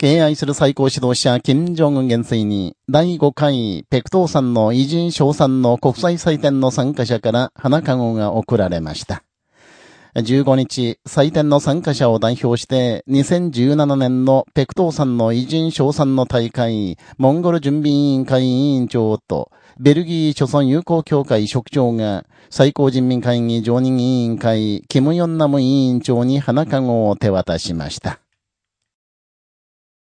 敬愛する最高指導者、金正恩元帥に、第5回、ペクトーさんの偉人賞賛の国際祭典の参加者から花籠が贈られました。15日、祭典の参加者を代表して、2017年のペクトーさんの偉人賞賛の大会、モンゴル準備委員会委員長と、ベルギー諸村友好協会職長が、最高人民会議常任委員会、キム・ヨンナム委員長に花籠を手渡しました。